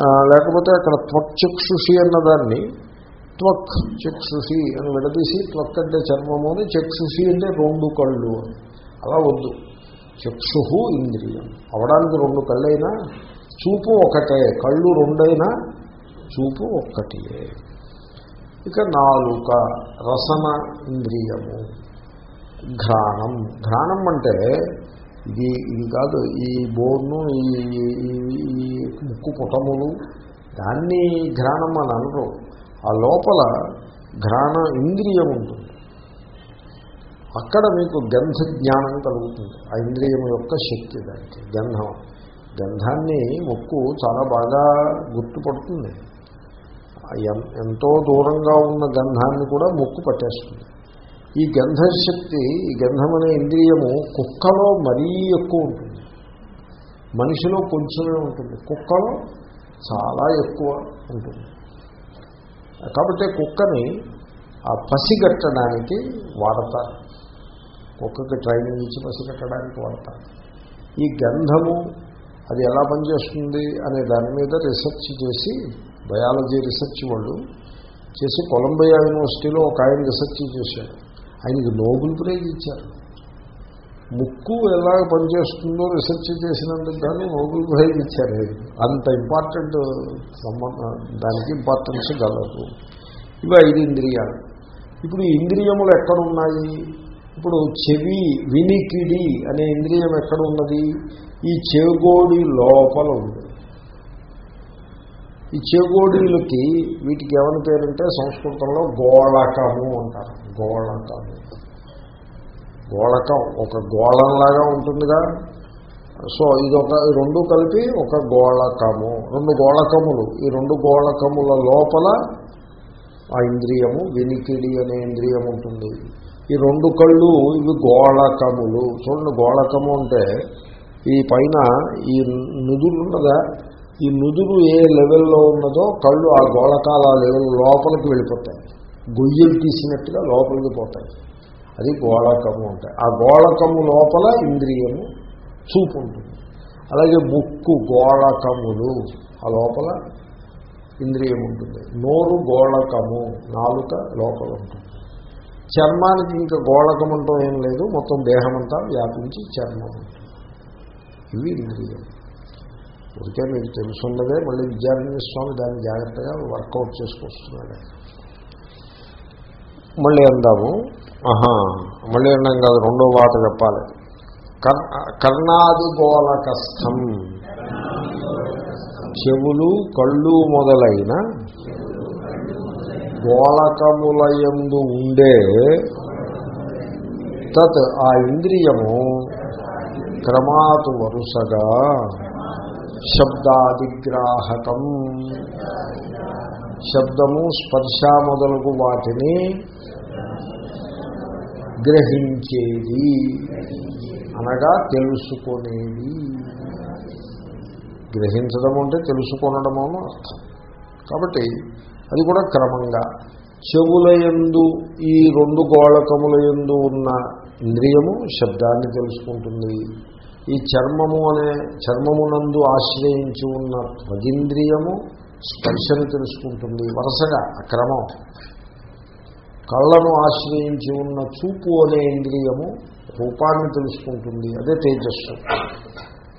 లేకపోతే అక్కడ త్వక్చక్షుషి అన్నదాన్ని త్వక్ చక్షుషి అని విడదీసి త్వక్ అంటే చర్మము అని చక్షుషి అంటే రెండు కళ్ళు అని. అలా వద్దు. చక్షు ఇంద్రియం. అవడానికి రెండు కళ్ళైనా చూపు ఒకటే. కళ్ళు రెండైనా చూపు ఒక్కటియే. ఇక నాలుక రసన ఇంద్రియము. ఘ్రాణం. ఘ్రాణం అంటే ఇది ఇది కాదు ఈ బోర్ను ఈ ముక్కు పుటములు దాన్ని ఘ్రాణం అని అనరు. ఆ లోపల ఘ్రాణ ఇంద్రియం ఉంటుంది. అక్కడ మీకు గంధ జ్ఞానం కలుగుతుంది. ఆ ఇంద్రియం యొక్క శక్తి దానికి గంధం. గంధాన్ని ముక్కు చాలా బాగా గుర్తుపడుతుంది. ఎంతో దూరంగా ఉన్న గంధాన్ని కూడా ముక్కు పట్టేస్తుంది. ఈ గంధశక్తి ఈ గంధం అనే ఇంద్రియము కుక్కలో మరీ ఎక్కువ ఉంటుంది. మనిషిలో కొంచెమే ఉంటుంది. కుక్కలో చాలా ఎక్కువ ఉంటుంది. కాబట్టి కుక్కని ఆ పసిగట్టడానికి వాడతారు. కుక్కకి ట్రైనింగ్ ఇచ్చి పసిగట్టడానికి వాడతారు. ఈ గంధము అది ఎలా పనిచేస్తుంది అనే దాని మీద రీసెర్చ్ చేసి బయాలజీ రీసెర్చ్ వాళ్ళు చేసి కొలంబియా యూనివర్సిటీలో ఒక ఆయన రీసెర్చ్ చేశాడు. ఆయనకి నోబుల్ ప్రైజ్ ఇచ్చారు. ముక్కు ఎలా పనిచేస్తుందో రీసెర్చ్ చేసినందుకు కానీ నోబుల్ ప్రైజ్ ఇచ్చారు అంత ఇంపార్టెంట్ సంబంధం దానికి ఇంపార్టెన్స్ గలదు. ఇవి ఐదు ఇంద్రియాలు. ఇప్పుడు ఇంద్రియములు ఎక్కడున్నాయి? ఇప్పుడు చెవి వినికిడి అనే ఇంద్రియం ఎక్కడ ఉన్నది ఈ చెవిగోడి లోపల ఉంది. ఈ చెగోడీలకి వీటికి ఏమని పేరంటే సంస్కృతంలో గోళకము అంటారు. గోళకము గోళకం ఒక గోళంలాగా ఉంటుందిగా. సో ఇది ఒక రెండు కలిపి ఒక గోళకము రెండు గోళకములు. ఈ రెండు గోళకముల లోపల ఆ ఇంద్రియము వినికిడి అనే ఇంద్రియం ఉంటుంది. ఈ రెండు కళ్ళు ఇవి గోళకములు. చూడండి గోళకము అంటే ఈ పైన ఈ నుదురు ఉన్నదా ఈ నుదురు ఏ లెవెల్లో ఉన్నదో కళ్ళు ఆ గోళకాల లెవెల్ లోపలికి వెళ్ళిపోతాయి. గొయ్యలు తీసినట్టుగా లోపలికి పోతాయి. అది గోళకము ఉంటాయి ఆ గోళకము లోపల ఇంద్రియము చూపు ఉంటుంది. అలాగే ముక్కు గోళకములు ఆ లోపల ఇంద్రియం ఉంటుంది. నోరు గోళకము నాలుక లోపల ఉంటుంది. చర్మానికి ఇంకా గోళకం అంటూ ఏం లేదు. మొత్తం దేహమంతా వ్యాపించి చర్మం ఉంటుంది. ఇవి ఇంద్రియం. ఊరికే మీకు తెలుసున్నదే మళ్ళీ విద్యారణ్య స్వామి దాన్ని జాగ్రత్తగా వర్కౌట్ చేసుకొస్తున్నాడు. మళ్ళీ అందాము. ఆహా మళ్ళీ అన్నాం కాదు రెండో మాట చెప్పాలి. కర్ కర్ణాది గోళకస్థం చెవులు కళ్ళు మొదలైన గోళకములయందు ఉండే తత్ ఆ ఇంద్రియము క్రమాతు వరుసగా శబ్దాదిగ్రాహకం. శబ్దము స్పర్శ మొదలగు వాటిని గ్రహించేది. అనగా తెలుసుకునేది. గ్రహించడం అంటే తెలుసుకొనడము అని అర్థం. కాబట్టి అది కూడా క్రమంగా చెవులయందు ఈ రెండు గోళకముల ఎందు ఉన్న ఇంద్రియము శబ్దాన్ని తెలుసుకుంటుంది. ఈ చర్మము అనే చర్మమునందు ఆశ్రయించి ఉన్న త్వగింద్రియము స్పర్శను తెలుసుకుంటుంది. వరుసగా అక్రమం కళ్ళను ఆశ్రయించి ఉన్న చూపు అనే ఇంద్రియము రూపాన్ని తెలుసుకుంటుంది. అదే తేజస్సు.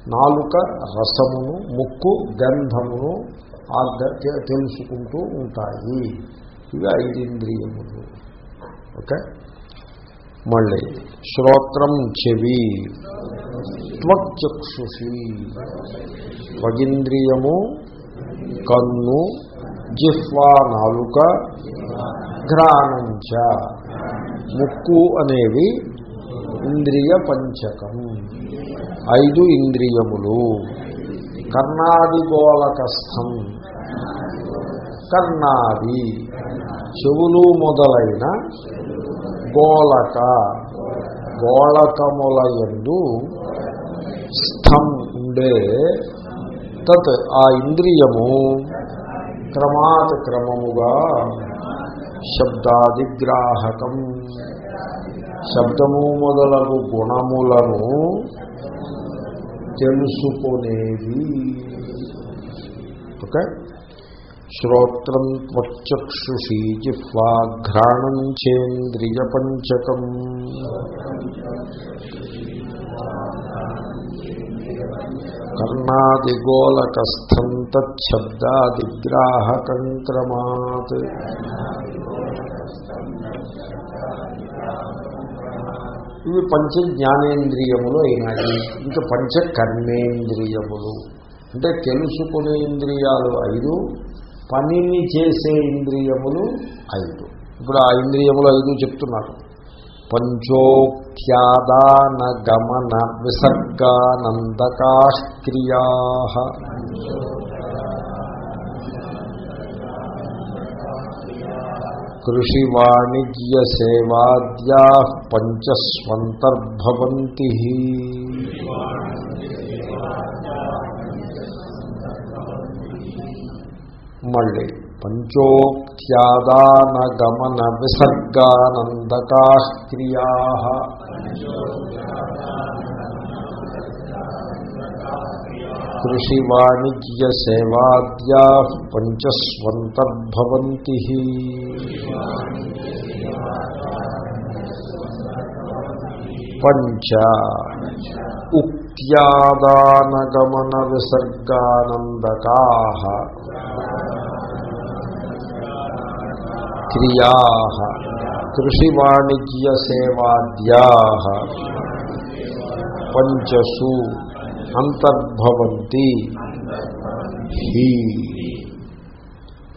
నాలుక రసమును ముక్కు గంధమును తెలుసుకుంటూ ఉంటాయి. ఇవి ఐదు ఇంద్రియములు ఓకే? మళ్ళీ శ్రోత్రం చెవి. త్వక్చక్షుషి. త్వగింద్రియము కన్ను జిహ్వా నాలుక ఘ్రాణంచ. ముక్కు అనేవి ఇంద్రియ పంచకం. ఐదు ఇంద్రియములు. కర్ణాదిగోళకస్థం కర్ణాది చెవులు మొదలైన గోళక. గోళకముల ఎందు ఉండే తత్ ఆ ఇంద్రియము క్రమాత్ క్రమముగా శబ్దాదిగ్రాహకం. శబ్దము మొదలగు గుణములను తెలుసుకునేది. ఓకే? శ్రోత్రం త్వచక్షుషీ జిహ్వాఘ్రాణం చేంద్రియ పంచకం. కర్ణాదిగోళకస్థం తబ్దాదిగ్రాహకం క్రమాత్ ఇవి పంచ జ్ఞానేంద్రియములు అయినాయి ఇంకా పంచ కర్మేంద్రియములు అంటే తెలుసుకునే ఇంద్రియాలు ఐదు పనిని చేసే ఇంద్రియములు ఐదు. ఇప్పుడు ఆ ఇంద్రియములు ఐదు చెప్తున్నారు. పంచోక్త్యాదానగమన విసర్గానందకాష్క్రియా విసర్గానందకాక్రియా కృషి వాణిజ్య సేవాద్యా పంచస్వంతర్భవంతి. మళ్ళీ పంచోక్త్యాదానగమన విసర్గానందకా క్రియా కృషి వాణిజ్య సేవాద్యా పంచస్వంతర్భవంతి పంచ ఉక్త్యాదానగమన విసర్గానందకా క్రియా కృషి వాణిజ్య సేవాద్యా పంచసు అంతర్భవంతి హి.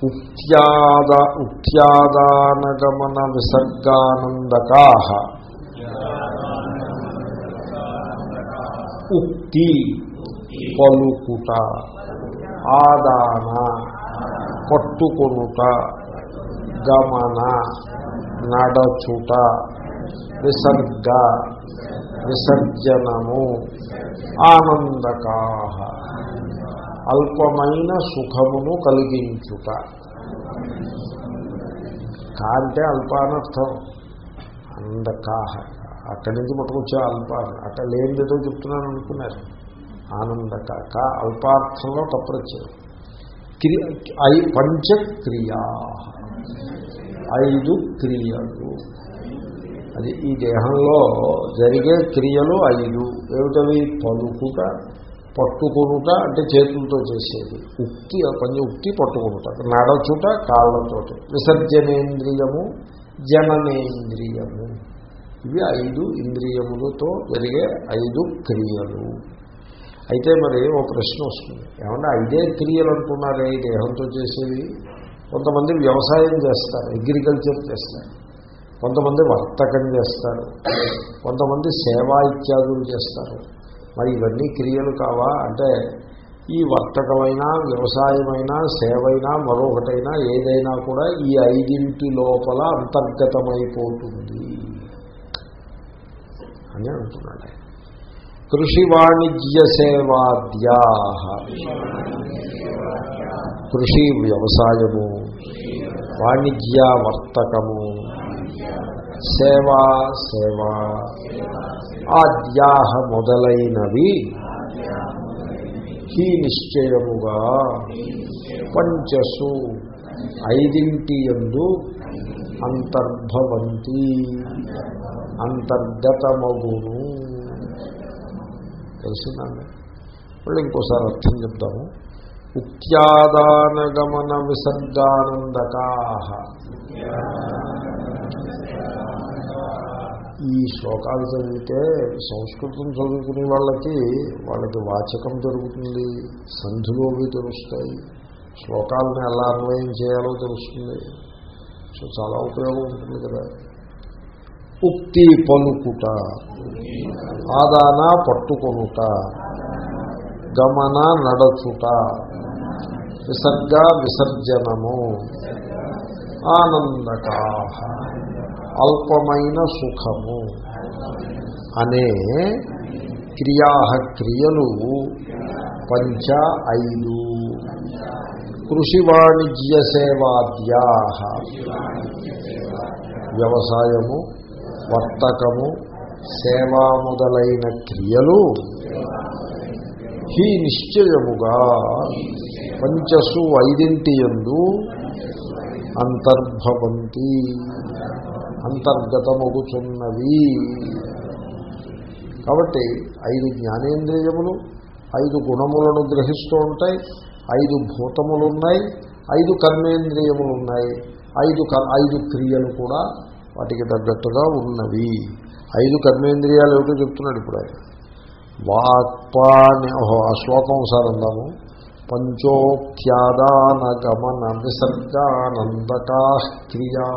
ఉక్త్యాద ఉక్త్యాదానగమన విసర్గానందకా. ఉక్తి పలుకుట ఆదాన పట్టుకొనుట గమన నడచుట విసర్గ విసర్జనము ఆనందకా అల్పమైన సుఖమును కలిగించుట. కా అంటే అల్పానర్థం ఆనందకాహ అక్కడి నుంచి పట్టుకొచ్చే అల్ప అక్కడ లేనిదేదో చెప్తున్నాను అనుకున్నారు. ఆనందకాక అల్పార్థంలో తప్పరొచ్చారు క్రియ ఐ పంచక్రియా ఐదు క్రియలు. అది ఈ దేహంలో జరిగే క్రియలు ఐదు. ఏమిటవి? పలుకుట పట్టుకొనుట అంటే చేతులతో చేసేది. ఉక్తి కొంచెం ఉక్తి పట్టుకొనుట. నడచుట కాళ్ళతోటి. విసర్జనేంద్రియము జననేంద్రియము. ఇవి ఐదు ఇంద్రియములతో జరిగే ఐదు క్రియలు. అయితే మరి ఓ ప్రశ్న వస్తుంది. ఏమన్నా ఐదే క్రియలు అనుకున్నారే ఈ దేహంతో చేసేవి కొంతమంది వ్యవసాయం చేస్తారు అగ్రికల్చర్ చేస్తారు కొంతమంది వర్తకం చేస్తారు కొంతమంది సేవా ఇత్యాదులు చేస్తారు. మరి ఇవన్నీ క్రియలు కావా? అంటే ఈ వర్తకమైనా వ్యవసాయమైనా సేవైనా మరొకటైనా ఏదైనా కూడా ఈ ఐదింటి లోపల అంతర్గతమైపోతుంది అని అంటున్నాడు కృషి వాణిజ్య సేవాద్యా కృషి వ్యవసాయము వాణిజ్య వర్తకము సేవా సేవా ఆద్యాహ మొదలైనవి. హీ నిశ్చయముగా పంచసు ఐదింటి ఎందు అంతర్భవంతి అంతర్గతమగును. తెలిసిందండి మళ్ళీ ఇంకోసారి అర్థం చెప్తాము. ఉత్యాదానగమన విసర్గానందకా ఈ శ్లోకాలు చదివితే సంస్కృతం చదువుకునే వాళ్ళకి వాళ్ళకి వాచకం దొరుకుతుంది సంధులు అవి తెలుస్తాయి శ్లోకాలను ఎలా అన్వయం చేయాలో తెలుస్తుంది. సో చాలా ఉపయోగం ఉంటుంది కదా. ఉక్తి పలుకుట. ఆదాన పట్టుకొనుట. గమన నడచుట. విసర్గ విసర్జనము. ఆనందకా అల్పమైన సుఖము. అనే క్రియా క్రియలు పంచ ఐదు. కృషి వాణిజ్య సేవాద్యా వ్యవసాయము వర్తకము సేవా మొదలైన క్రియలు హీ నిశ్చయముగా పంచసు ఐదింటి ఎందు అంతర్భవంతి అంతర్గతమగుచున్నవి. కాబట్టి ఐదు జ్ఞానేంద్రియములు ఐదు గుణములను గ్రహిస్తూ ఉంటాయి ఐదు భూతములు ఉన్నాయి ఐదు కర్మేంద్రియములు ఉన్నాయి ఐదు ఐదు క్రియలు కూడా వాటికి తగ్గట్టుగా ఉన్నవి. ఐదు కర్మేంద్రియాలు ఏమిటో చెప్తున్నాడు ఇప్పుడు ఆయన. వాక్పాని ఓహో ఆ శ్లోకం సార్ అందాము. పంచోఖ్యాదానగమన విసర్గానందకా క్రియా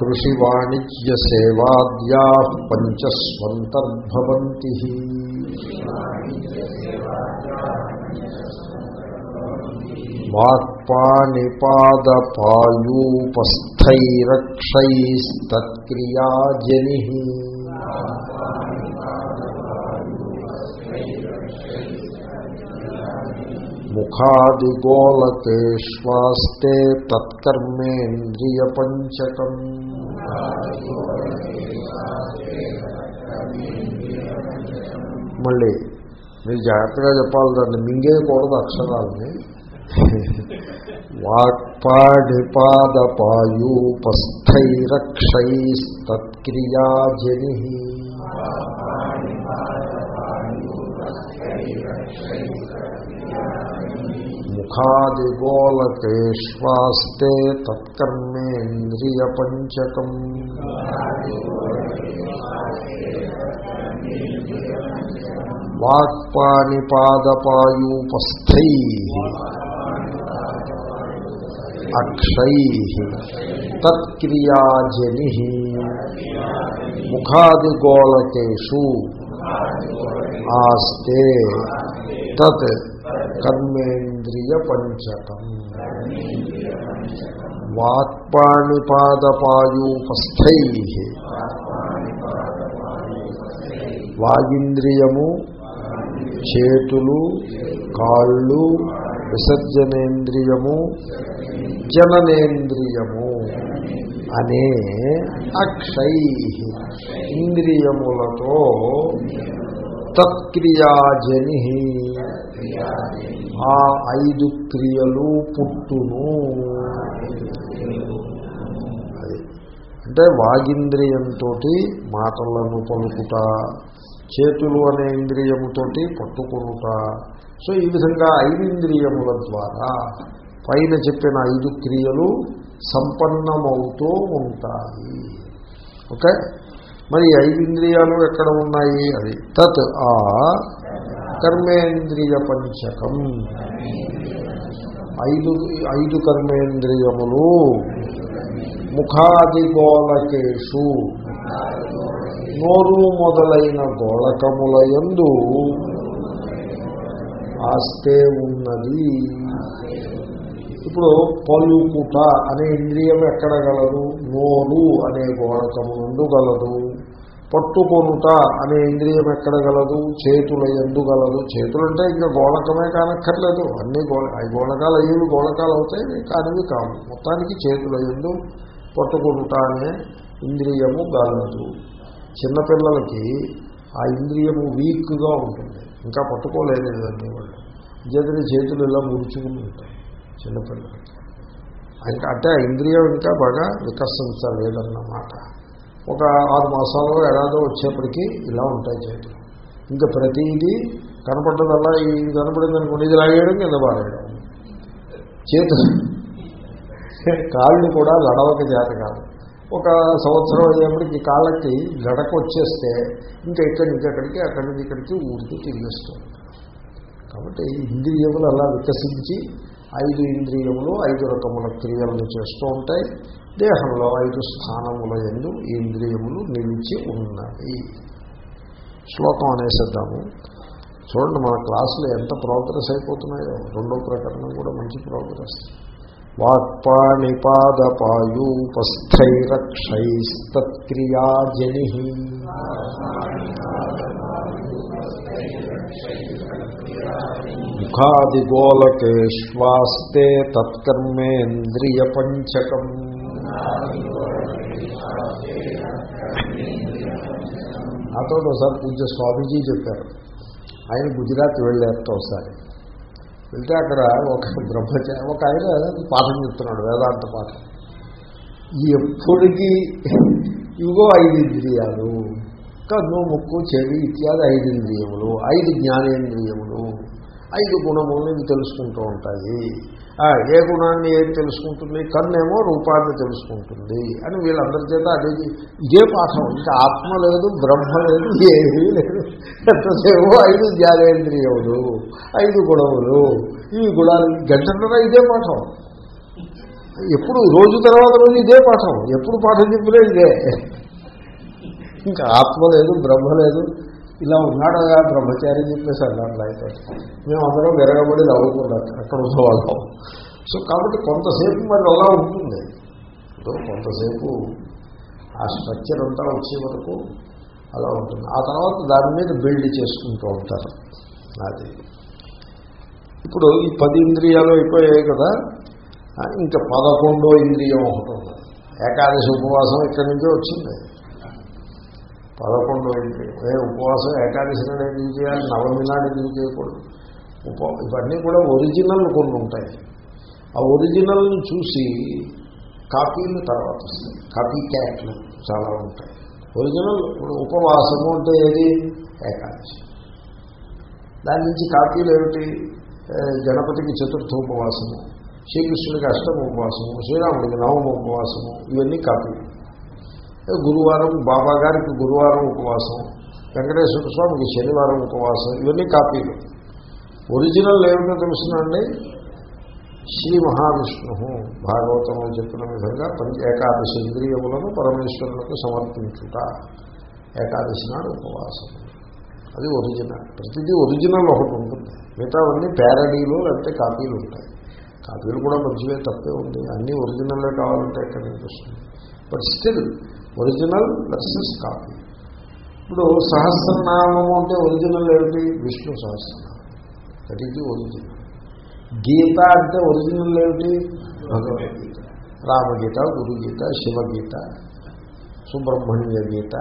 కృషి వాణిజ్య సేవాద్యా పంచస్వంతర్భవంతి. వాక్పాణిపాదపాయూపస్థైరక్షైస్తత్క్రియాజని ముఖాదిగోళకేష్వాస్తే తత్కర్మేంద్రియపంచకం మళ్ళీ మీరు జాగ్రత్తగా చెప్పాలి దాన్ని మింగేయకూడదు అక్షరాలని. వాక్పాడిపాదపాయూపస్థైరక్షైస్తత్క్రియాజని ముఖాదిగోళకేష్వాస్తే తత్కర్మేంద్రియపంచకం వాక్పాణిపాదపాయూపస్థై అక్షై తత్క్రియాజని ముఖాదిగోళకేషు ఆస్తే తత్ కర్మేంద్రియ పంచకం వాక్పాణిపాదపాయూపస్థై వాగింద్రియము చేతులు కాళ్ళు విసర్జనేంద్రియము జననేంద్రియము అనే అక్షై ఇంద్రియములతో తత్క్రియాజని ఆ ఐదు క్రియలు పుట్టును. అది. అంటే వాగింద్రియంతో మాటలను పలుకుట చేతులు అనే ఇంద్రియముతోటి పట్టుకునుట. సో ఈ విధంగా ఐదు ఇంద్రియముల ద్వారా పైన చెప్పిన ఐదు క్రియలు సంపన్నమవుతూ ఉంటాయి. ఓకే? మరి ఐదు ఇంద్రియాలు ఎక్కడ ఉన్నాయి? అది తత్ ఆ కర్మేంద్రియ పంచకం. ఐదు ఐదు కర్మేంద్రియములు ముఖాది ముఖాదిగోళకేషు నోరు మొదలైన గోళకముల యందు ఆస్తే ఉన్నది. ఇప్పుడు పలుకుట అనే ఇంద్రియం ఎక్కడ గలదు? నోరు అనే గోళకము నుండు గలదు. పట్టుకొనుట అనే ఇంద్రియం ఎక్కడ గలదు? చేతుల ఎందు గలదు. చేతులు అంటే ఇంకా గోళకమే కానక్కర్లేదు. అన్ని గోళ అవి గోళకాలు అయ్యేవి గోళకాలు అవుతాయి కానివి కావు. మొత్తానికి చేతుల ఎందు పట్టుకొనుట అనే ఇంద్రియము గలదు. చిన్నపిల్లలకి ఆ ఇంద్రియము వీక్గా ఉంటుంది. ఇంకా పట్టుకోలేదు ఇవన్నీ వాళ్ళు చేతులు చేతులు ఇలా ముడుచుకుని ఉంటాయి చిన్నపిల్లలకి. ఇంకా అంటే ఆ ఇంద్రియం ఇంకా బాగా వికసించలేదన్నమాట. ఒక ఆరు మాసాలలో ఎలాగో వచ్చేప్పటికీ ఇలా ఉంటాయి చేతులు. ఇంకా ప్రతిదీ కనపడ్డదల్లా ఇది కనపడింది అనుకోండి ఇది లాగేయడం కింద పారేయడం. చేతులు. కాళ్ళు కూడా లడవక చేత కాదు. ఒక సంవత్సరం అయ్యేప్పటికి కాళ్ళకి గడక వచ్చేస్తే ఇంకా ఇక్కడి నుంచి అక్కడికి అక్కడి నుంచి ఇక్కడికి ఊరికి తిరిగిస్తుంది కాబట్టి ఇంద్రియములు అలా వికసించి ఐదు ఇంద్రియములు ఐదు రకముల క్రియలను చేస్తూ ఉంటాయి. దేహంలో ఐదు స్థానముల ఎందు ఇంద్రియములు నిలిచి ఉన్నాయి. శ్లోకం అనేసిద్దాము. చూడండి మన క్లాసులో ఎంత ప్రోగ్రెస్ అయిపోతున్నాయో. రెండో ప్రకరణం కూడా మంచి ప్రోగ్రెస్ వాక్పాణిపాదపాయూపస్థైరక్షైస్తత్క్రియాజని ముఖాదిగోళకేష్వాస్తే తత్కర్మేంద్రియపంచకం నాతో ఒకసారి పూజ స్వామీజీ చెప్పారు. ఆయన గుజరాత్ వెళ్ళారట ఒకసారి. వెళ్తే అక్కడ ఒక బ్రహ్మచ ఒక ఆయన పాఠం చెప్తున్నాడు వేదాంత పాఠం. ఎప్పటికీ ఇవిగో ఐదు ఇంద్రియాలు. కన్ను ముక్కు చెవి ఇత్యాది ఐదు ఇంద్రియములు ఐదు జ్ఞానేంద్రియములు ఐదు గుణములు ఇవి తెలుసుకుంటూ ఉంటాయి. ఏ గుణాన్ని ఏం తెలుసుకుంటుంది? కన్నేమో రూపాన్ని తెలుసుకుంటుంది అని వీళ్ళందరి చేత అదే ఇదే పాఠం. ఇంకా ఆత్మ లేదు బ్రహ్మ లేదు ఏమీ లేదు. ఎంతసేపు ఐదు జ్ఞానేంద్రియములు ఐదు గుణములు ఈ గుణాలు గంటన్నర ఇదే పాఠం. ఎప్పుడు రోజు తర్వాత రోజు ఇదే పాఠం. ఎప్పుడు పాఠం చెప్పినా ఇదే. ఇంకా ఆత్మ లేదు బ్రహ్మ లేదు ఇలా ఉన్నాడు కదా బ్రహ్మచారి చెప్పేసి అన్నాడు అయితే. మేము అందరం విరగబడి నవ్వుకున్నాం అక్కడ ఉన్న వాళ్ళం సో కాబట్టి కొంతసేపు మరి అలా ఉంటుంది. కొంతసేపు ఆ స్ట్రక్చర్ అంతా వచ్చే వరకు అలా ఉంటుంది. ఆ తర్వాత దాని మీద బిల్డ్ చేసుకుంటూ ఉంటారు. అది. ఇప్పుడు ఈ పది ఇంద్రియాలు అయిపోయాయి కదా ఇంకా పదకొండో ఇంద్రియం ఒకటి ఉంది. ఏకాదశి ఉపవాసం ఇక్కడి నుంచే వచ్చింది. పదకొండో ఇంద్రియం అదే ఉపవాసం ఏకాదశి నాడు ఎందుకు చేయాలి? నవమి నాడు ఎందుకు చేయకూడదు. ఉప ఇవన్నీ కూడా ఒరిజినల్ కొన్ని ఉంటాయి. ఆ ఒరిజినల్ని చూసి కాపీలు తర్వాత కాపీ క్యాట్లు చాలా ఉంటాయి. ఒరిజినల్ ఇప్పుడు ఉపవాసము అంటే ఏది? ఏకాదశి. దాని నుంచి కాపీలు ఏమిటి? గణపతికి చతుర్థ ఉపవాసము శ్రీకృష్ణుడికి అష్టమ ఉపవాసము శ్రీరాముడికి నవమ ఉపవాసము ఇవన్నీ కాపీలు. గురువారం బాబా గారికి గురువారం ఉపవాసం వెంకటేశ్వర స్వామికి శనివారం ఉపవాసం ఇవన్నీ కాపీలు. ఒరిజినల్ ఏమిటో తెలుసునండి శ్రీ మహావిష్ణు భాగవతంలో చెప్పిన విధంగా పంచ ఏకాదశి ఇంద్రియములను పరమేశ్వరులకు సమర్పించుట. ఏకాదశి నాడు ఉపవాసం. అది ఒరిజినల్. ప్రతిదీ ఒరిజినల్ ఒకటి ఉంటుంది. మిగతావన్నీ ప్యారడీలు లేకపోతే కాపీలు ఉంటాయి. కాపీలు కూడా మంచివే తప్పే ఉంది. అన్నీ ఒరిజినల్లే కావాలంటే ఎక్కడ నుంచి but still original versus copy ఇప్పుడు సహస్రనామము అంటే ఒరిజినల్ ఏమిటి? Vishnu Sahasranamam. That is original Gita అంటే ఒరిజినల్ ఏమిటి? భగవద్గీత రామగీత గురుగీత శివగీత సుబ్రహ్మణ్య గీత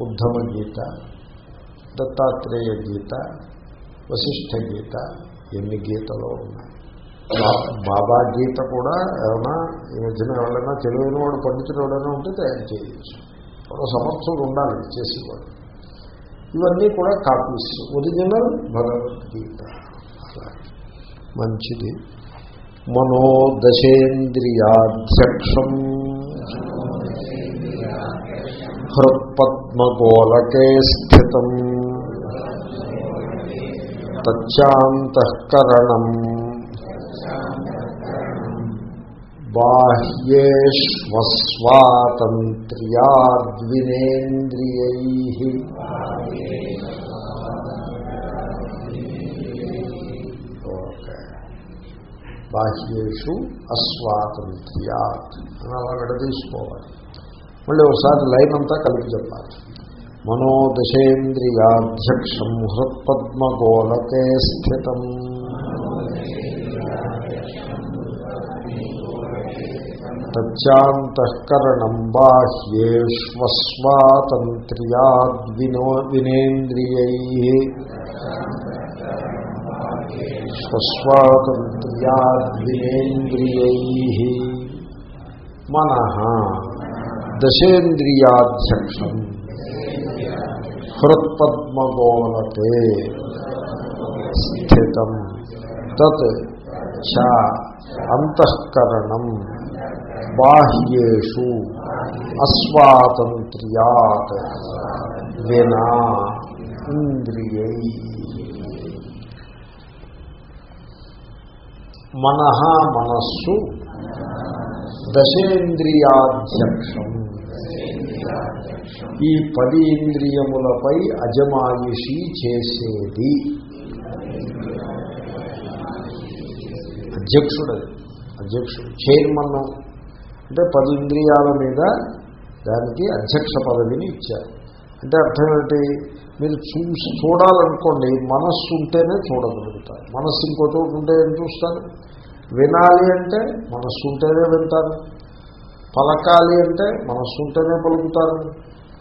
ఉద్ధమ గీత దత్తాత్రేయ గీత వశిష్ఠ గీత ఎన్ని గీతలో ఉన్నాయి? బాబా గీత కూడా ఏమైనా ఈ మధ్యన ఎవరైనా తెలివైన వాడు పండితుడు ఎవరైనా ఉంటే తయారు చేయవచ్చు. ఒక సమర్థులు ఉండాలి చేసేవాడు. ఇవన్నీ కూడా కాపీస్. ఒరిజినల్ భగవద్గీత. మంచిది. మనోదశేంద్రియాధ్యక్షం. హృత్పద్మగోళకే స్థితం. తచ్చాంతఃకరణం. బాహ్యేష్వస్వాతంత్ర్యాద్వినేంద్రియై. బాహ్యేషు అస్వాతంత్ర్యాత్ అని అలా విడదీసుకోవాలి. మళ్ళీ ఒకసారి లైన్ అంతా కలిపి చెప్పాలి. మనోదశేంద్రియాధ్యక్షం హృత్పద్మగోళకే స్థితం. తచ్చాంతఃకరణం బాహ్యేష్వస్వాతంత్ర్యాద్వినో వినేంద్రియై స్వస్వాతంత్ర్యాద్వినేంద్రియై మన దశేంద్రియాధ్యక్షం హృత్పద్మగోళతే స్థితం తత్ చ అంతఃకరణం బాహ్యేషు అస్వాతంత్ర్యాత్ వినా ఇంద్రియై. మనః మనస్సు దశేంద్రియాధ్యక్షం. ఈ పది ఇంద్రియములపై అజమాయిషి చేసేది. అధ్యక్షుడు అధ్యక్షుడు చైర్మన్ అంటే పది ఇంద్రియాల మీద దానికి అధ్యక్ష పదవిని ఇచ్చారు. అంటే అర్థం ఏంటి మీరు చూసి చూడాలనుకోండి మనస్సు ఉంటేనే చూడగలుగుతారు. మనస్సు ఇంకో చోటు ఉంటే ఏం చూస్తారు? వినాలి అంటే మనస్సు ఉంటేనే వింటారు. పలకాలి అంటే మనస్సు ఉంటేనే పలుకుతారు.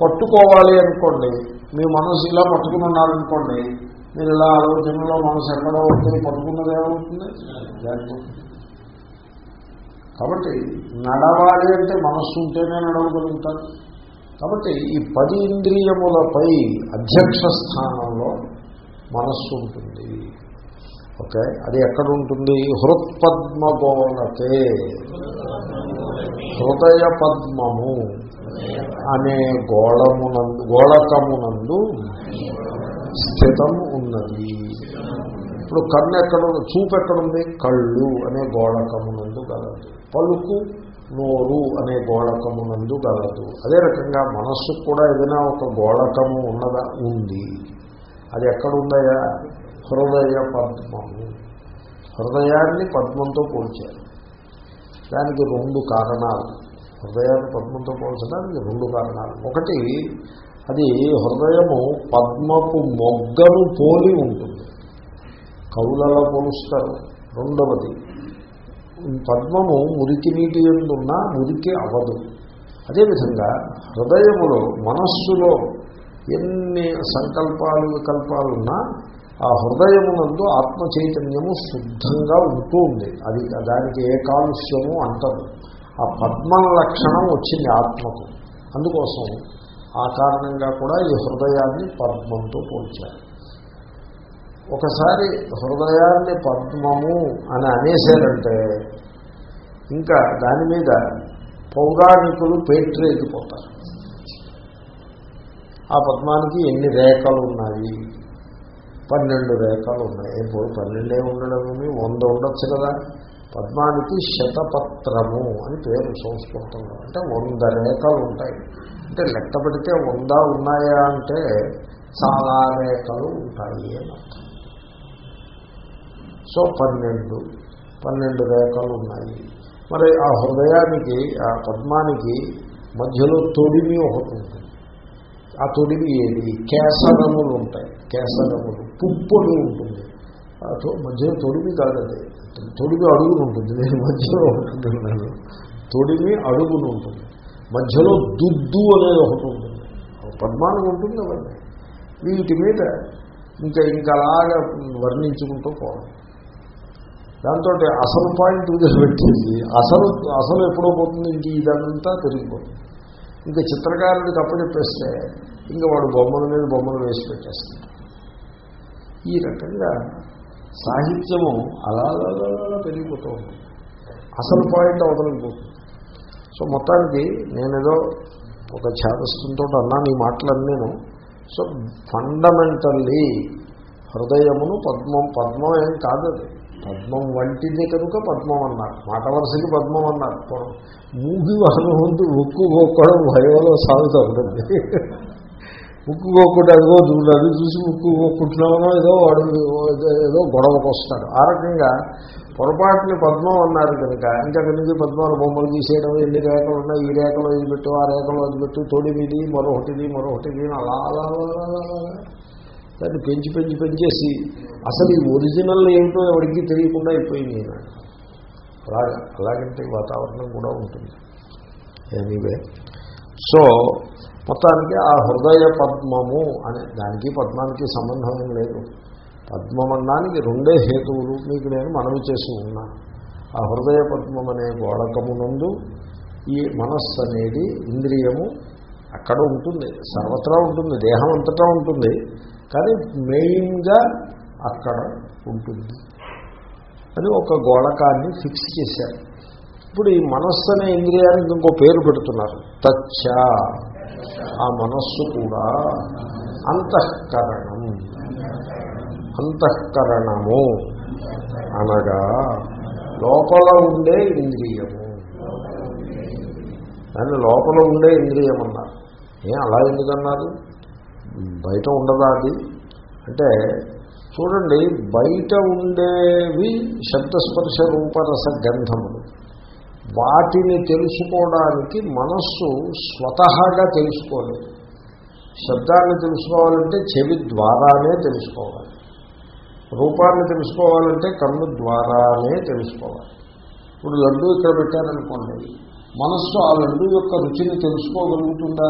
పట్టుకోవాలి అనుకోండి మీ మనసు ఇలా పట్టుకుని ఉన్నారనుకోండి మీరు ఇలా ఆలోచనలో మనసు ఎక్కడో ఉంటుంది పట్టుకున్నది ఏమవుతుంది? జారిపోతుంది. కాబట్టి నడవాలి అంటే మనస్సు ఉంటేనే నడవగలుగుతారు కాబట్టి ఈ పది ఇంద్రియములపై అధ్యక్ష స్థానంలో మనస్సు ఉంటుంది. ఓకే? అది ఎక్కడ ఉంటుంది హృత్పద్మగోళకే హృదయ పద్మము అనే గోళమునందు గోళకమునందు స్థితం ఉన్నది. ఇప్పుడు కన్ను ఎక్కడ చూపు ఎక్కడుంది? కళ్ళు అనే గోళకమునందు కలదు. పలుకు నోరు అనే గోళకమునందు గలదు. అదే రకంగా మనస్సుకు కూడా ఏదైనా ఒక గోళకము ఉన్నదా? ఉంది. అది ఎక్కడుందయా హృదయ పద్మము. హృదయాన్ని పద్మంతో పోల్చారు. దానికి రెండు కారణాలు. హృదయాన్ని పద్మంతో పోల్చడానికి రెండు కారణాలు. ఒకటి అది హృదయము పద్మపు మొగ్గను పోలి ఉంటుంది. కవులలో పోలుస్తారు. రెండవది పద్మము మురికి నీటి ఎందున్న మురికి అవదు. అదేవిధంగా హృదయములో మనస్సులో ఎన్ని సంకల్పాలు వికల్పాలున్నా ఆ హృదయమునందు ఆత్మ చైతన్యము శుద్ధంగా ఉంటూ ఉంది. అది దానికి ఏ కాలుష్యము అంటదు. ఆ పద్మ లక్షణం వచ్చింది ఆత్మకు. అందుకోసం ఆ కారణంగా కూడా ఈ హృదయాన్ని పద్మంతో పోల్చారు. ఒకసారి హృదయాన్ని పద్మము అని అనేసారంటే ఇంకా దాని మీద పౌరాణికులు పేట్రేగిపోతారు ఆ పద్మానికి ఎన్ని రేఖలు ఉన్నాయి పన్నెండు రేఖలు ఉన్నాయి ఇప్పుడు పన్నెండే ఉండడం వంద ఉండొచ్చు కదా. పద్మానికి శతపత్రము అని పేరు సంస్కృతంలో. అంటే వంద రేఖలు ఉంటాయి అంటే లెక్క పెడితే వంద ఉన్నాయా అంటే చాలా రేఖలు ఉంటాయి అని సో పన్నెండు. పన్నెండు రేఖలు ఉన్నాయి మరి ఆ హృదయానికి ఆ పద్మానికి మధ్యలో తొడిమి ఒకటి ఉంటుంది. ఆ తొడిమి ఏది? కేసరములు ఉంటాయి. కేసరములు పుప్పొడి ఉంటుంది. మధ్యలో తొడిమి కాదు తొడిమి అడుగులు ఉంటుంది. నేను మధ్యలో ఉంటున్నాను తొడిమి అడుగులు ఉంటుంది. మధ్యలో దుద్దు అనేది ఒకటి ఉంటుంది. పద్మానం ఉంటుంది అవన్నీ. వీటి మీద ఇంకా ఇంకా అలాగా వర్ణించుకుంటూ పోవాలి దాంతో అసలు పాయింట్ పెట్టేసి అసలు అసలు ఎప్పుడో పోతుంది ఇంక ఇదంతా పెరిగిపోతుంది. ఇంకా చిత్రకారుడు తప్పచెప్పేస్తే ఇంకా వాడు బొమ్మల మీద బొమ్మలు వేసి పెట్టేస్తాడు. ఈ రకంగా సాహిత్యము అలా అలా పెరిగిపోతూ ఉంటుంది అసలు పాయింట్ అవతలిపోతుంది సో మొత్తానికి నేనేదో ఒక ఛాదస్తంతో అన్నాను ఈ మాటలన్నీ నేను. సో ఫండమెంటల్లీ హృదయమును పద్మం పద్మం ఏం కాదు అది పద్మం వంటిది కనుక పద్మం అన్నారు. మాట వరుసకి పద్మం అన్నారు. పూర్వం. మూగి వాళ్ళ ముందు ఉక్కు పోక్కడం భయంలో సాగుతుంది ఉంటుంది ముక్కు అదిగో చూడు అది చూసి ఉక్కు పోక్కుంటున్నామో ఏదో వాడు ఏదో- గొడవకు వస్తాడు. ఆ రకంగా పొరపాటుని పద్మం అన్నారు కనుక ఇంకా నుంచి పద్మాలు బొమ్మలు తీసేయడం ఎన్ని రేఖలు ఉన్నాయి ఈ రేఖలో ఇది పెట్టు ఆ రేఖలో అది పెట్టు తొడిమిది మరొకటిది మరొకటిది అలా అలా అలా అలా అలా అలా దాన్ని పెంచి పెంచి పెంచేసి అసలు ఈ ఒరిజినల్ ఏమిటో ఎవరికి తెలియకుండా అయిపోయింది అలా అలాగే అలాగంటే వాతావరణం కూడా ఉంటుంది. ఎనీవే. సో మొత్తానికి ఆ హృదయ పద్మము అనే దానికి పద్మానికి సంబంధం లేదు. పద్మమన్నానికి రెండే హేతువులు మీకు నేను మనవి చేసి ఉన్నా. ఆ హృదయ పద్మం అనే గోడకమునందు ఈ మనస్సు అనేది ఇంద్రియము అక్కడ ఉంటుంది. సర్వత్రా ఉంటుంది. దేహం అంతటా ఉంటుంది. కానీ మెయిన్గా అక్కడ ఉంటుంది. అని ఒక గోళకాన్ని ఫిక్స్ చేశారు. ఇప్పుడు ఈ మనస్సు అనే ఇంద్రియానికి ఇంకో పేరు పెడుతున్నారు. తచ్చ. ఆ మనస్సు కూడా అంతఃకరణం. అంతఃకరణము అనగా లోపల ఉండే ఇంద్రియము. దాన్ని లోపల ఉండే ఇంద్రియం అన్నారు ఏం అలా ఎందుకన్నారు? బయట ఉండదా అది? అంటే చూడండి బయట ఉండేవి శబ్దస్పర్శ రూపరస గంధములు వాటిని తెలుసుకోవడానికి మనస్సు స్వతహాగా తెలుసుకోలేదు శబ్దాన్ని తెలుసుకోవాలంటే చెవి ద్వారానే తెలుసుకోవాలి. రూపాన్ని తెలుసుకోవాలంటే కన్ను ద్వారానే తెలుసుకోవాలి. ఇప్పుడు లడ్డు ఇక్కడ పెట్టారనుకోండి మనస్సు ఆ లడ్డు యొక్క రుచిని తెలుసుకోగలుగుతుందా?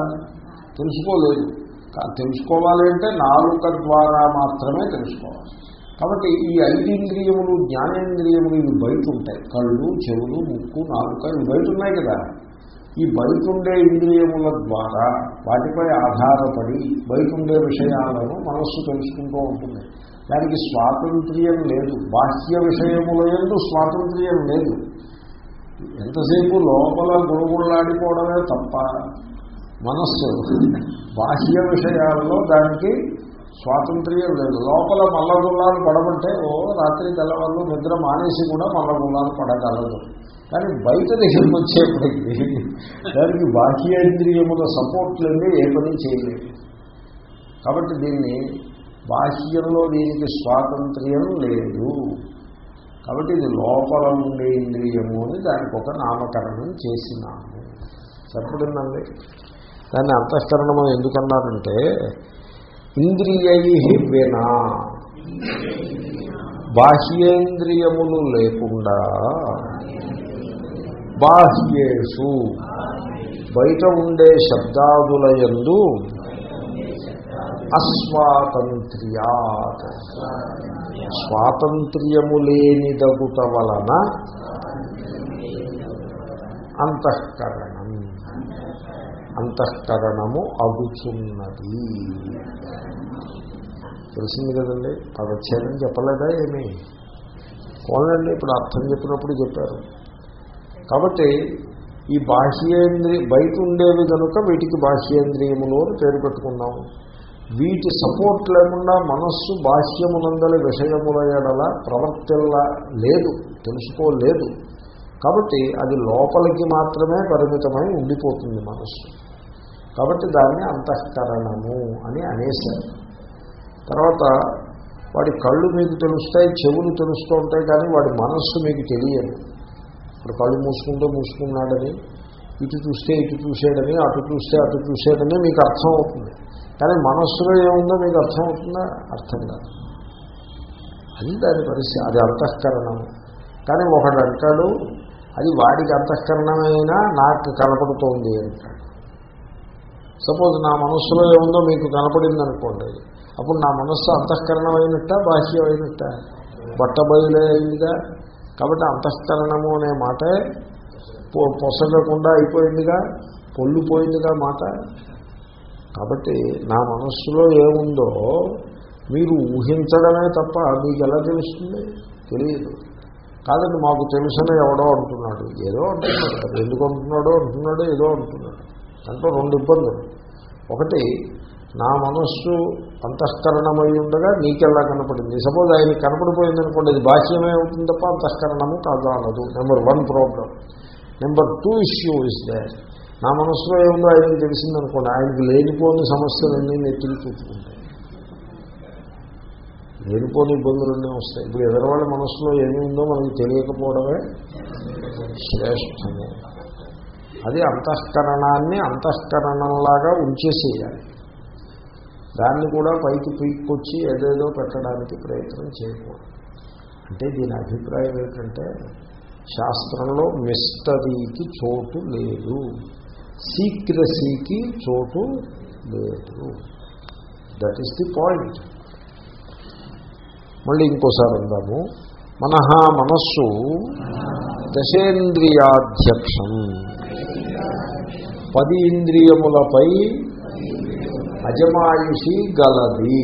తెలుసుకోలేదు. తెలుసుకోవాలి అంటే నాలుక ద్వారా మాత్రమే తెలుసుకోవాలి. కాబట్టి ఈ ఐదు ఇంద్రియములు జ్ఞానేంద్రియములు ఇవి బయట ఉంటాయి కళ్ళు చెవులు ముక్కు నాలుక ఇవి బయట ఉన్నాయి కదా. ఈ బయట ఉండే ఇంద్రియముల ద్వారా వాటిపై ఆధారపడి బయట ఉండే విషయాలను మనస్సు తెలుసుకుంటూ ఉంటుంది. దానికి స్వాతంత్ర్యం లేదు. బాహ్య విషయముల ఎందు స్వాతంత్ర్యం లేదు. ఎంతసేపు లోపల గురుగుళ్ళాడిపోవడమే తప్ప మనస్సు. బాహ్య విషయాల్లో దానికి స్వాతంత్ర్యం లేదు. లోపల మల్లగుల్లాలు పడమంటే ఓ రాత్రి తెల్లవాళ్ళు నిద్ర మానేసి కూడా మల్లగుల్లాలు పడగలదు. కానీ బయట దగ్గరికి వచ్చేప్పటికి దానికి బాహ్యేంద్రియముల లేని ఏ పని చేయలేదు. కాబట్టి దీన్ని బాహ్యంలో దీనికి స్వాతంత్ర్యం లేదు. కాబట్టి ఇది లోపల ఉండే ఇంద్రియము అని దానికి ఒక నామకరణం చేసినాము. చెప్పడిందండి దాన్ని అంతఃకరణము ఎందుకన్నారంటే ఇంద్రియై వినా. బాహ్యేంద్రియములు లేకుండా బాహ్యేషు బయట ఉండే శబ్దాదుల యందు అస్వాతంత్ర్యాత్. స్వాతంత్ర్యము లేనిదగుట వలన అంతఃకరణ. అంతఃకరణము అగుచున్నది. తెలిసింది కదండి? పదచ్ఛేదం చెప్పలేదా ఏమి? పోలండి ఇప్పుడు అర్థం చెప్పినప్పుడు చెప్పారు. కాబట్టి ఈ బాహ్యేంద్రియ బయట ఉండేవి కనుక వీటికి బాహ్యేంద్రియములు అని పేరు పెట్టుకున్నాము. వీటి సపోర్ట్ లేకుండా మనస్సు బాహ్యమునందలి విషయముల ఎడల ప్రవర్తిల్ల లేదు తెలుసుకోలేదు. కాబట్టి అది లోపలికి మాత్రమే పరిమితమై ఉండిపోతుంది మనస్సు. కాబట్టి దాన్ని అంతఃకరణము అని అనేశారు. తర్వాత వాడి కళ్ళు మీకు తెలుస్తాయి చెవులు తెలుస్తూ ఉంటాయి కానీ వాడి మనస్సు మీకు తెలియదు. ఇప్పుడు కళ్ళు మూసుకుంటూ మూసుకున్నాడని ఇటు చూస్తే ఇటు చూసేయడని అటు చూస్తే అటు చూసాడని మీకు అర్థం అవుతుంది. కానీ మనస్సులో ఏముందో మీకు అర్థం అవుతుందా? అర్థం కాదు. అది దాని పరిస్థితి అది అంతఃకరణం. కానీ ఒకడు అంటాడు అది వాడికి అంతఃకరణమైనా నాకు కనపడుతోంది అంటాడు. సపోజ్ నా మనస్సులో ఏముందో మీకు కనపడింది అనుకోండి అప్పుడు నా మనస్సు అంతఃకరణమైనట్ట బాహ్యమైనట్ట? బట్టబయలే అయిందిగా కాబట్టి అంతఃకరణము అనే మాటే పొసగకుండా అయిపోయిందిగా? పొల్లిపోయిందిగా మాట? కాబట్టి నా మనస్సులో ఏముందో మీరు ఊహించడమే తప్ప మీకు ఎలా తెలుస్తుంది? తెలియదు. కాదండి మాకు తెలుసని ఎవడో అంటున్నాడు. ఏదో అంటున్నాడు. ఎందుకు అంటున్నాడో అంటున్నాడో ఏదో అంటున్నాడు. దాంట్లో రెండు ఇబ్బందులు. ఒకటి నా మనస్సు అంతఃకరణమై ఉండగా నీకెలా కనపడింది? సపోజ్ ఆయన కనపడిపోయింది అనుకోండి అది బాహ్యమే అవుతుంది తప్ప అంతఃకరణము కాదు అనదు. Number one problem number two issue is that నా మనసులో ఏముందో ఆయనకి తెలిసిందనుకోండి ఆయనకి లేనిపోని సమస్యలన్నీ నెత్తులు చూసుకుంటాయి లేనిపోని ఇబ్బందులన్నీ వస్తాయి. ఇప్పుడు ఎదరవాళ్ళ మనసులో ఏమి ఉందో మనకి తెలియకపోవడమే శ్రేష్టము. అది అంతఃకరణాన్ని అంతఃకరణంలాగా ఉంచేసేయాలి. దాన్ని కూడా పైకి పీక్కొచ్చి ఏదేదో పెట్టడానికి ప్రయత్నం చేయకూడదు. అంటే దీని అభిప్రాయం ఏంటంటే శాస్త్రంలో మిస్టరీకి చోటు లేదు. సీక్రసీకి చోటు లేదు. దట్ ఈస్ ది పాయింట్ మళ్ళీ ఇంకోసారి అందాము మన మనస్సు దశేంద్రియాధ్యక్షం. పది ఇంద్రియములపై అజమాయిషి గలది.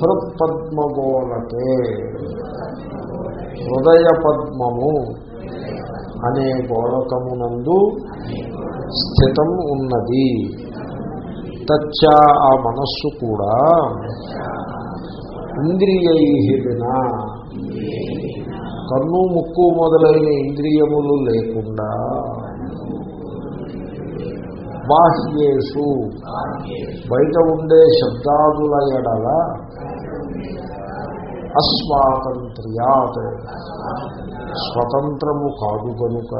హృత్పద్మగోళకే హృదయ పద్మము అనే గోళకమునందు స్థితం ఉన్నది. తచ్చ ఆ మనస్సు కూడా ఇంద్రియై వినా. కన్ను ముక్కు మొదలైన ఇంద్రియములు లేకుండా బాహ్యేషు బయట ఉండే శబ్దాదుల ఎడల అస్వాతంత్ర్యాత్ స్వతంత్రము కాదు కనుక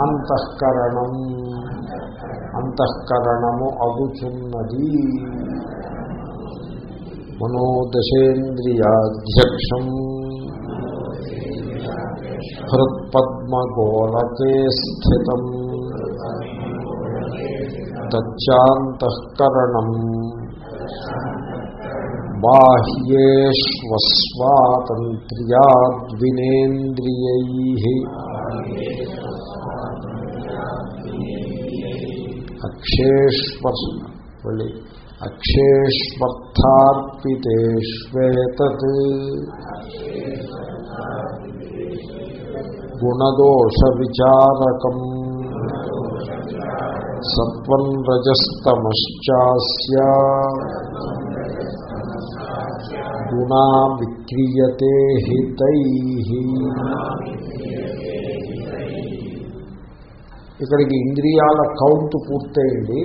అంతఃకరణం. అంతఃకరణము అగుచున్నది. మనోదశేంద్రియాధ్యక్షం. హృత్పద్మగోళకే స్థితం. తచ్చాంతఃకరణం బాహ్యేష్వస్వాతంత్ర్యాద్వినేంద్రియై అక్షేష్వర్ మళ్ళీ అక్షేష్వర్థార్పితేష్వేతత్ గుణదోష విచారకం సత్వం రజస్తమశ్చాస్య. గుణా విక్రియతే హితై. ఇక్కడికి ఇంద్రియాల కౌంట్ పూర్తయింది.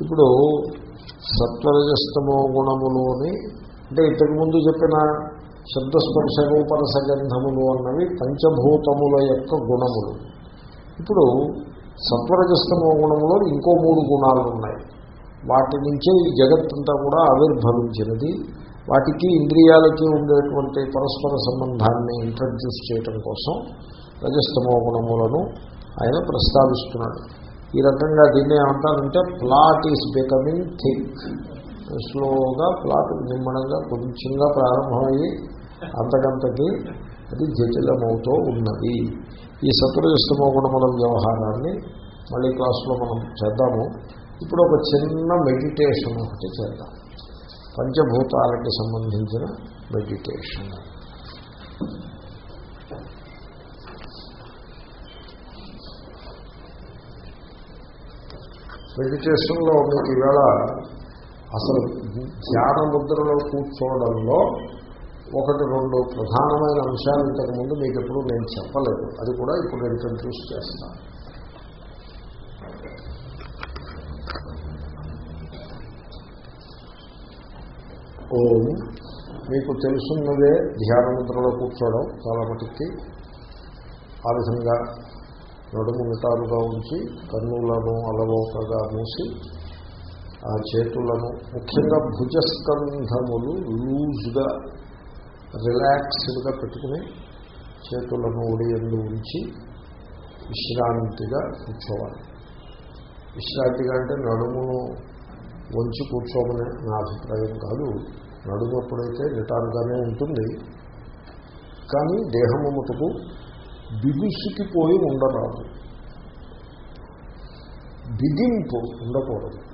ఇప్పుడు సత్వరజస్తమో గుణములోని అంటే ఇంతకుముందు చెప్పిన శబ్దస్పర్శ రూపరసగంధములు అన్నవి పంచభూతముల యొక్క గుణములు. ఇప్పుడు సత్వరజస్తమో గుణంలో ఇంకో మూడు గుణాలు ఉన్నాయి. వాటి నుంచే ఈ జగత్తంతా కూడా ఆవిర్భవించినది. వాటికి ఇంద్రియాలకి ఉండేటువంటి పరస్పర సంబంధాన్ని ఇంట్రడ్యూస్ చేయటం కోసం రజస్తమో గుణములను ఆయన ప్రస్తావిస్తున్నాడు. ఈ రకంగా దీన్ని ఏమంటారంటే ప్లాట్ ఈస్ బికమింగ్ థిక్ స్లోగా ప్లాట్ నిమ్మడంగా కొంచెంగా ప్రారంభమయ్యి అంతకంతకి అది జటిలమవుతూ ఉన్నది. ఈ సత్వరజస్తమో గుణముల వ్యవహారాన్ని మళ్ళీ క్లాస్లో మనం చేద్దాము. ఇప్పుడు ఒక చిన్న మెడిటేషన్ ఒకటి చేద్దాం. పంచభూతాలకి సంబంధించిన మెడిటేషన్. మెడిటేషన్లో మీకు ఈవేళ అసలు ధ్యాన ముద్రలో కూర్చోవడంలో ఒకటి రెండు ప్రధానమైన అంశాలు ఇంతకుముందు మీకు ఎప్పుడు నేను చెప్పలేదు. అది కూడా ఇప్పుడు ఇంట్రడ్యూస్ చేస్తాను ఓం. మీకు తెలుసున్నదే ధ్యాన ముద్రలో కూర్చోవడం చాలా మటుకి ఆ విధంగా నడుము నిటారుగా ఉంచి కన్నులను అలవోకగా మూసి ఆ చేతులను ముఖ్యంగా భుజస్కంధములు లూజ్గా రిలాక్స్డ్గా పెట్టుకుని చేతులను ఉడియందు ఉంచి విశ్రాంతిగా కూర్చోవాలి. విశ్రాంతిగా అంటే నడుమును వంచి కూర్చోమని నా అభిప్రాయం కాదు. నడుము ఎప్పుడైతే నిటారుగానే ఉంటుంది కానీ దేహము మటుకు బిగుసుకిపోయి ఉండరాదు. బిగింపు ఉండకూడదు.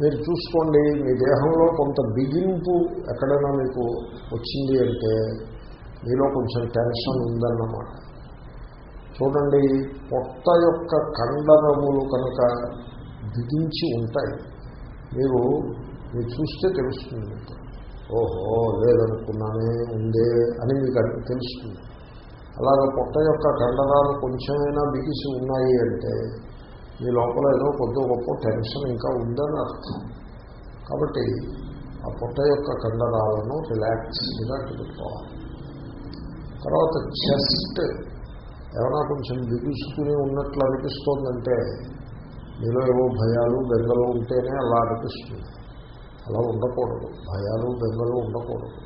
మీరు చూసుకోండి మీ దేహంలో కొంత బిగింపు ఎక్కడైనా మీకు వచ్చింది అంటే మీలో కొంచెం టెన్షన్ ఉందన్నమాట. చూడండి కొత్త యొక్క కండరములు కనుక బిగించి ఉంటాయి మీరు మీరు చూస్తే తెలుస్తుంది. ఓహో లేదనుకున్నానే ఉందే అని మీకు తెలుస్తుంది. అలాగే పొట్ట యొక్క కండరాలు కొంచెమైనా బిగిసి ఉన్నాయి అంటే మీ లోపల ఏదో కొద్ది గొప్ప టెన్షన్ ఇంకా ఉందని అర్థం. కాబట్టి ఆ పొట్ట యొక్క కండరాలను రిలాక్స్గా పెట్టుకోవాలి. తర్వాత చెస్ట్ ఏమైనా కొంచెం బిగుసుకుని ఉన్నట్లు అనిపిస్తోందంటే మీలో ఏవో భయాలు బెంగలు ఉంటేనే అలా అనిపిస్తుంది. అలా ఉండకూడదు. భయాలు బెంగలు ఉండకూడదు.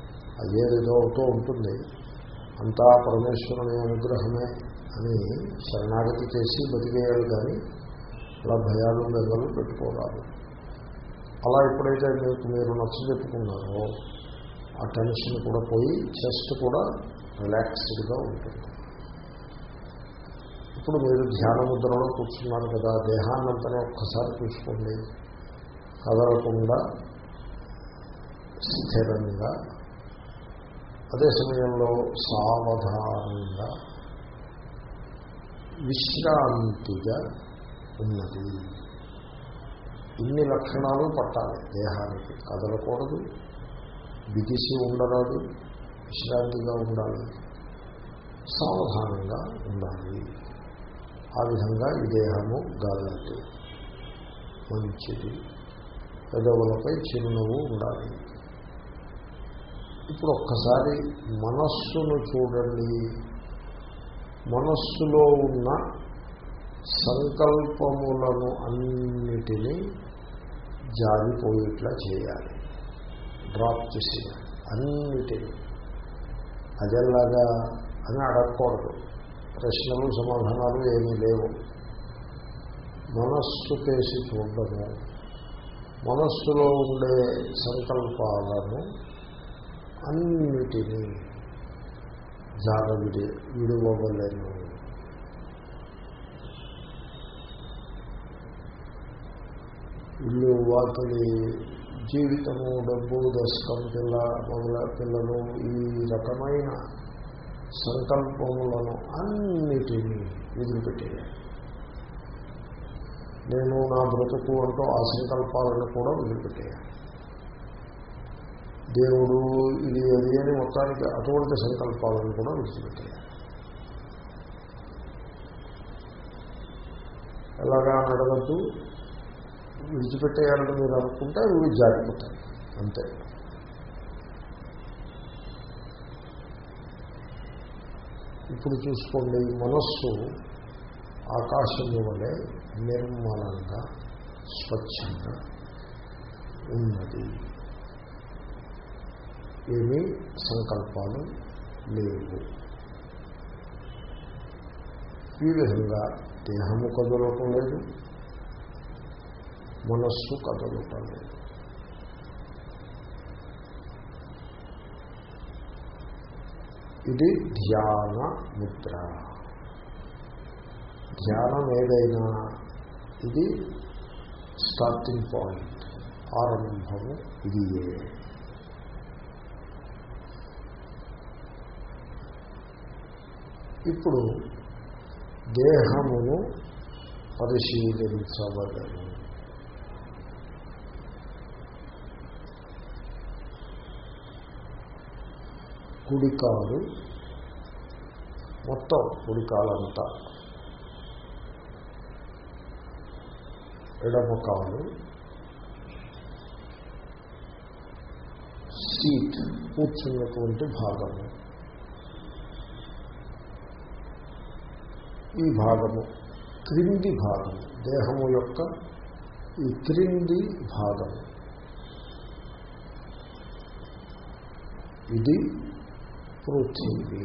అయ్యేదేదో అవుతూ ఉంటుంది. అంతా పరమేశ్వరుని అనుగ్రహమే అని శరణాగతి చేసి బతికేయాలి కానీ అలా భయాలు బెంగలు పెట్టుకోరాదు అలా ఎప్పుడైతే మీకు మీరు నచ్చ చెప్పుకున్నారో ఆ టెన్షన్ కూడా పోయి చెస్ట్ కూడా రిలాక్స్డ్గా ఉంటుంది. ఇప్పుడు మీరు ధ్యాన ముద్రలో కూర్చున్నారు కదా దేహాన్నంతనే ఒక్కసారి చూసుకోండి. కదలకుండా స్థిరంగా అదే సమయంలో సావధానంగా విశ్రాంతిగా ఉన్నది. ఇన్ని లక్షణాలు పట్టాలి దేహానికి. కదలకూడదు. బిగిసి ఉండరాదు. విశ్రాంతిగా ఉండాలి. సావధానంగా ఉండాలి. ఆ విధంగా ఈ దేహము గాలి మంచిది. పెదవులపై చిరునవ్వు ఉండాలి. ఇప్పుడు ఒక్కసారి మనస్సును చూడండి. మనస్సులో ఉన్న సంకల్పములను అన్నిటినీ జారిపోయేట్లా చేయాలి. డ్రాప్ చేసేయాలి అన్నిటినీ. అదేలాగా అని అడగకూడదు. ప్రశ్నలు సమాధానాలు ఏమీ లేవు. మనస్సు కేసి చూడము మనస్సులో ఉండే సంకల్పాలను అన్నిటినీ జాగవిడి విడువవలేను ఇల్లు వాకిలి జీవితము డబ్బు దశకం పిల్ల మొదల పిల్లలు ఈ రకమైన సంకల్పములను అన్నిటినీ వదిలిపెట్టేయాలి. నేను నా బ్రతుకు అంటూ ఆ సంకల్పాలను కూడా వదిలిపెట్టేయాలి. దేవుడు ఇది అది అని మొత్తానికి అటువంటి సంకల్పాలను కూడా విడిచిపెట్టేయాలి ఎలాగా నడవద్దు విడిచిపెట్టేయాలని మీరు అనుకుంటే అవి జారిపోతాయి. అంతే. ఇప్పుడు చూసుకోండి మనస్సు ఆకాశము వలె నిర్మలంగా స్వచ్ఛంగా ఉన్నది. ఏమీ సంకల్పాలు లేవు. ఈ విధంగా దేహము కదలటం లేదు. మనస్సు కదలటం ఇది ధ్యాన ముద్ర. ధ్యానం ఏదైనా ఇది స్టార్టింగ్ పాయింట్ ఆరంభము ఇది ఇప్పుడు దేహమును పరిశీలించవలను. కుడికాలు. మొత్తం కుడికాలంతా. ఎడమకాలు. సీట్ కూర్చున్నటువంటి భాగము. ఈ భాగము క్రింది భాగము దేహము యొక్క ఈ క్రింది భాగము. ఇది పృథివీ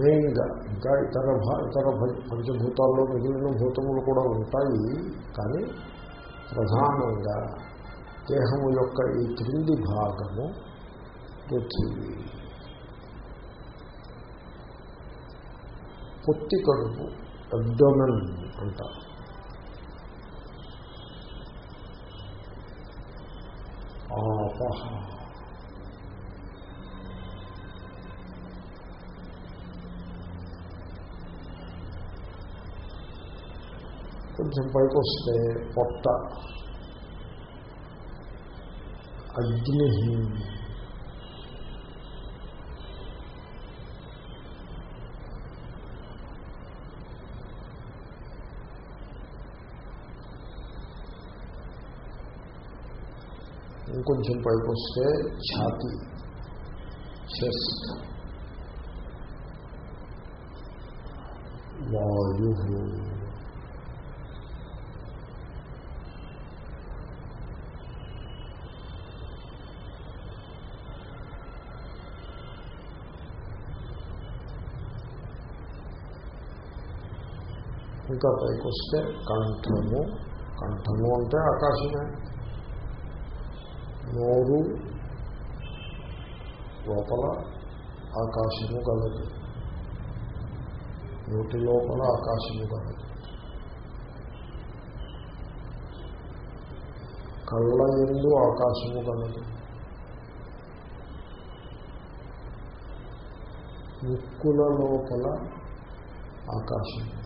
మెయిన్గా ఇంకా ఇతర భా ఇతర పంచభూతాల్లో మిగిలిన భూతములు కూడా ఉంటాయి కానీ ప్రధానంగా దేహము యొక్క ఈ క్రింది భాగము పృథివీ. పొత్తి కడుపు అబ్డోమెన్ అంటారు. ఆపహ కొంచెం పైకి వస్తే పొట్ట. అగ్ని ఇంకొంచెం పైకి వస్తే ఛాతి చెస్ట్. వాయు ఇంకా పైకి వస్తే కంఠము. కంఠము అంటే ఆకాశమే. నోరు లోపల ఆకాశము కలదు. నోటి లోపల ఆకాశము కలదు. కళ్ళ ఎందు ఆకాశము కలదు. ముక్కుల లోపల ఆకాశము.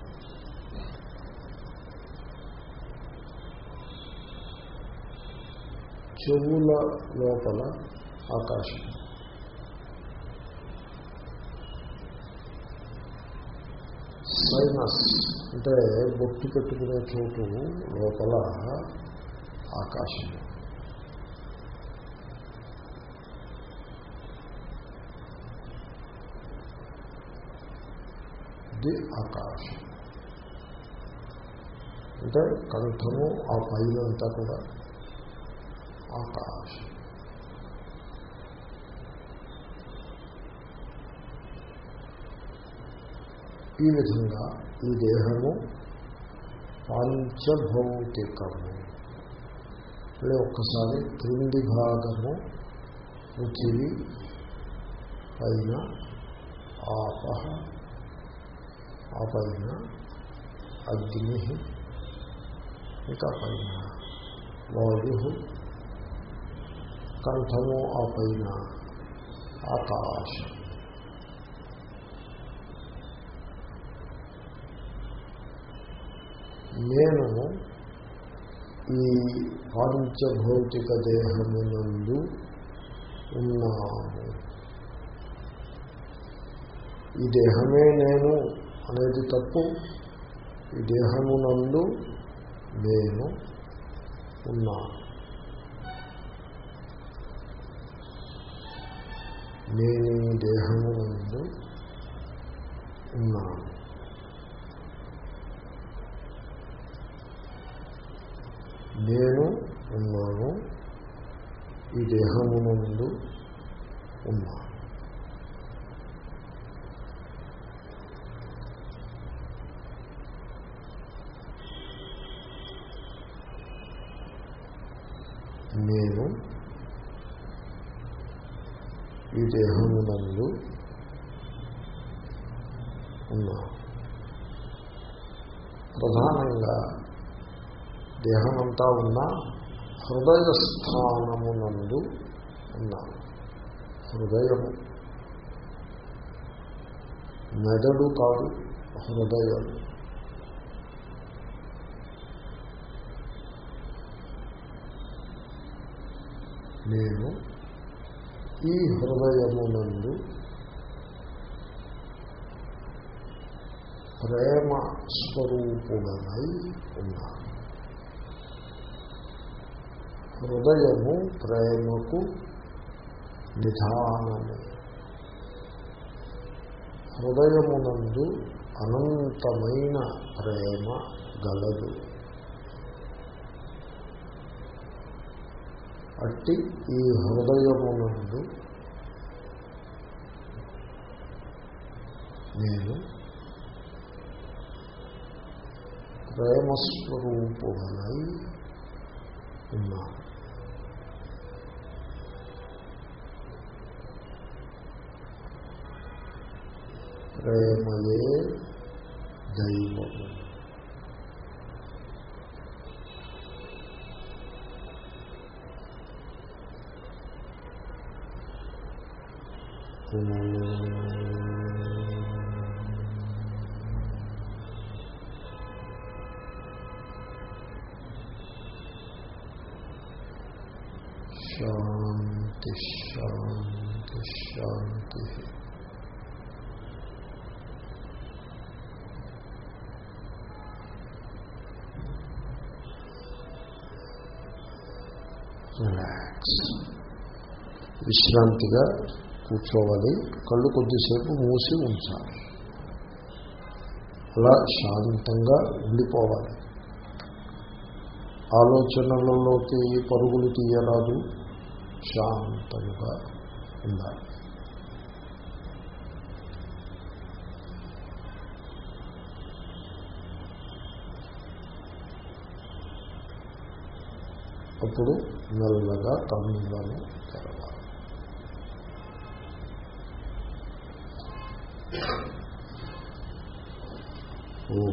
చెవుల లోపల ఆకాశం. సైనస్ అంటే బొట్టు పెట్టుకునే చోటు లోపల ఆకాశం. ఇది ఆకాశం. అంటే కంఠము ఆ పైన కూడా ఆకాశం ఈ విధంగా ఈ దేహము పంచభౌతికము. మళ్ళీ ఒక్కసారి క్రింది భాగము పృథివీ పైన ఆపహ ఆ పైన అగ్ని ఇంకా పైన వాయు కంఠము ఆ పైన ఆకాశం. నేను ఈ పాంచభౌతిక దేహమునందు ఉన్నాను. ఈ దేహమే నేను అనేది తప్పు. ఈ దేహమునందు నేను ఉన్నాను. నేను ఈ దేహమునందు ఉన్నాను. నేను ఉన్నాను ఈ దేహము ముందు ఉన్నాను. నేను ఈ దేహమునందు ఉన్నాం ప్రధానంగా దేహమంతా ఉన్న హృదయ స్థానమునందు ఉన్నాం హృదయము. మెదడు కాదు హృదయం నేను ఈ హృదయమునందు ప్రేమ స్వరూపుడనై ఉన్నాను. హృదయము ప్రేమకు నిధానము. హృదయమునందు అనంతమైన ప్రేమ గలదు. అట్టి ఈ హృదయమునందు నేను ప్రేమస్వరూపుడనై ఉన్నాను. ప్రేమయే దైవము. शांति शांति शांति रिलैक्स विश्रांति का కూర్చోవాలి. కళ్ళు కొద్దిసేపు మూసి ఉంచాలి. అలా శాంతంగా ఉండిపోవాలి. ఆలోచనలలోకి పరుగులు తీయరాదు. శాంతంగా ఉండాలి. అప్పుడు మెల్లగా కన్నులను తెరవాలి. ఓ